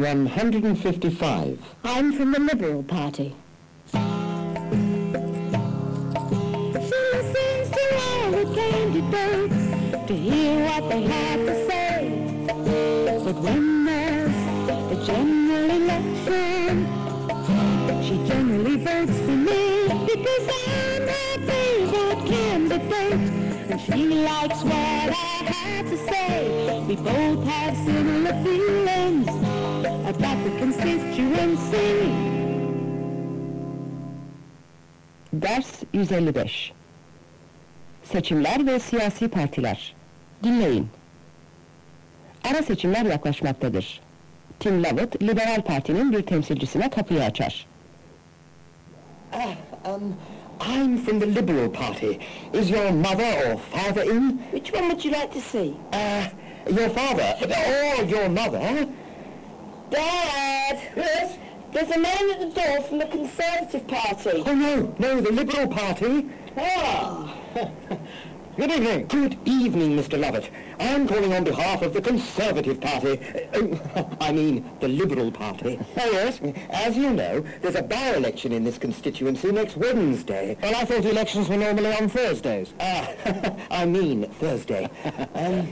155. I'm from the Liberal Party. She listens to all the candidates to hear what they have to say. But when there's a general election, she generally votes for me because I'm her favorite candidate. And she likes what I have to say. We both have similar feelings about the constituency. Ders 155 Seçimler ve siyasi partiler Dinleyin Ara seçimler yaklaşmaktadır. Tim Lovett, Liberal Parti'nin bir temsilcisine kapıyı açar. Um, I'm from the Liberal Party. Is your mother or father in? Which one would you like to see? Uh, your father or your mother? Dad! Yes? There's a man at the door from the Conservative Party. Oh no, no, the Liberal Party. Ah! Good evening. Good evening, Mr. Lovett. I'm calling on behalf of the Conservative Party. Uh, I mean, the Liberal Party. Oh, yes? As you know, there's a by-election in this constituency next Wednesday. Well, I thought elections were normally on Thursdays. Ah, I mean Thursday. Um,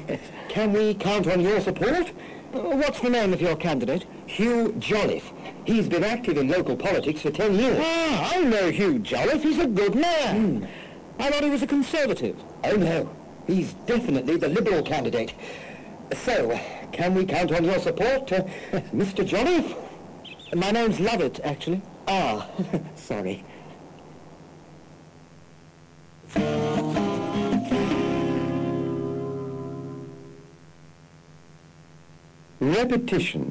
can we count on your support? What's the name of your candidate? Hugh Jolliffe. He's been active in local politics for ten years. Ah, I know Hugh Jolliffe. He's a good man. I thought he was a Conservative. Oh, no. He's definitely the Liberal candidate. So, can we count on your support, uh, Mr. Jolliffe? My name's Lovett, actually. Ah, sorry. Repetition.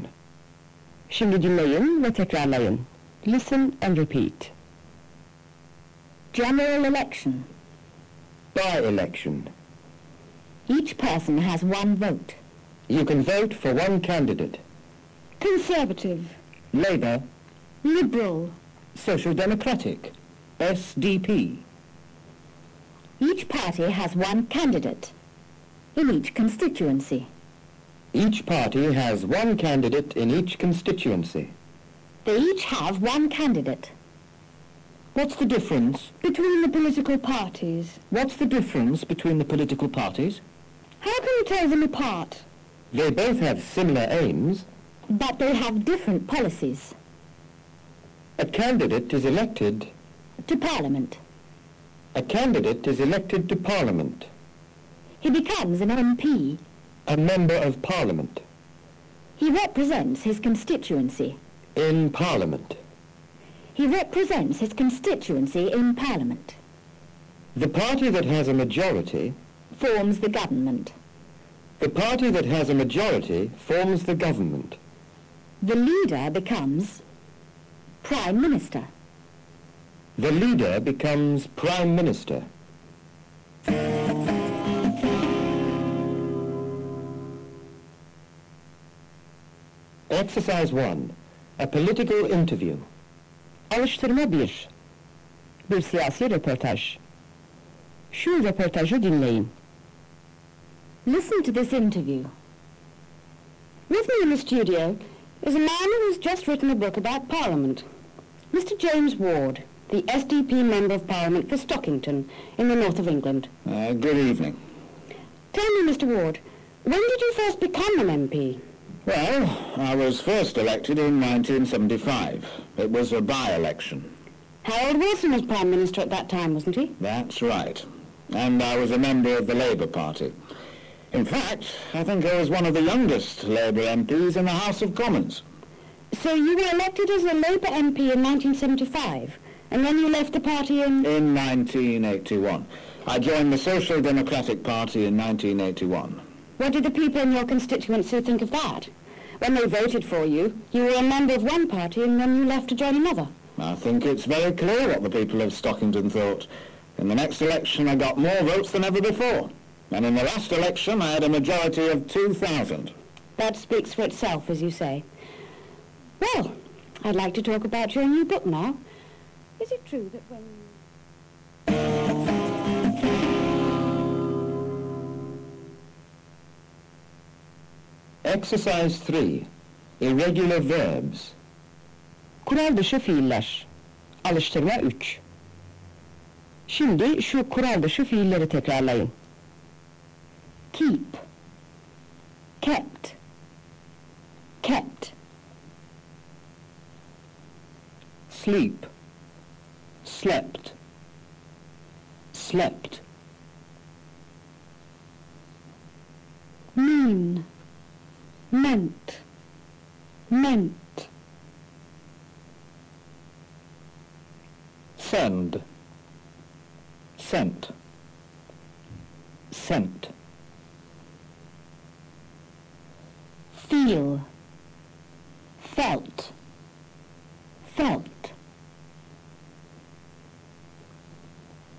Şimdi dinleyin ve tekrarlayın. Listen and repeat. General election. By-election. Each person has one vote. You can vote for one candidate. Conservative. Labour, Liberal. Social Democratic, SDP. Each party has one candidate in each constituency. Each party has one candidate in each constituency. They each have one candidate. What's the difference? Between the political parties, What's the difference between the political parties? how can you tell them apart? They both have similar aims. But they have different policies. A candidate is elected. To Parliament. A candidate is elected to Parliament. He becomes an MP. A member of Parliament. He represents his constituency. In Parliament. He represents his constituency in Parliament. The party that has a majority, Forms the government. the party that has a majority forms the government. The leader becomes Prime Minister. The leader becomes Prime Minister. Exercise 1. A political interview. Alıştırma 1. Bir siyasi röportaj. Şu röportajı dinleyin. Listen to this interview. With me in the studio is a man who's just written a book about Parliament. Mr. James Ward, the SDP Member of Parliament for Stockington in the north of England. Uh, good evening. Tell me, Mr. Ward, when did you first become an MP? Well, I was first elected in 1975. It was a by-election. Harold Wilson was Prime Minister at that time, wasn't he? That's right. And I was a member of the Labour Party. In fact, I think I was one of the youngest Labour MPs in the House of Commons. So you were elected as a Labour MP in 1975, and then you left the party in... In 1981. I joined the Social Democratic Party in 1981. What did the people in your constituency think of that? When they voted for you, you were a member of one party and then you left to join another. I think it's very clear what the people of Stockington thought. In the next election, I got more votes than ever before. And in the last election, I had a majority of 2,000. That speaks for itself, as you say. Well, I'd like to talk about your new book now. Is it true that when... Exercise 3. Irregular verbs. Kural dışı fiiller. Alıştırma 3. Şimdi şu kural dışı fiilleri tekrarlayın. Keep. Kept. Kept. Sleep. Slept. Slept. Mean. Meant. Meant. Send. Sent. Sent. Feel. Felt. Felt.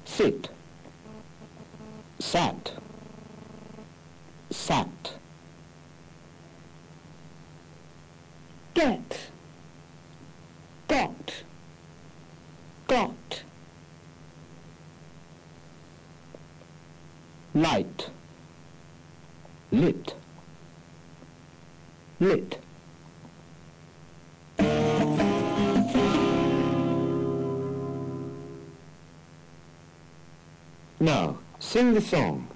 Sit. Sat. Sat. Get. Got. Got. Light. Lit. Lit. Now, sing the song.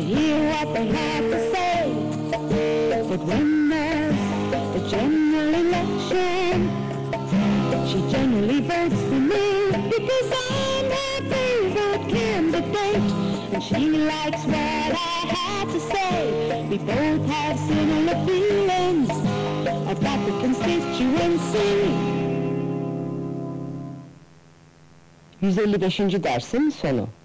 To hear what they have to say. But when there's the general election, she generally votes for me because I'm her favorite candidate. And she likes what I have to say. We both have similar feelings about the constituency. 155. dersin sonu.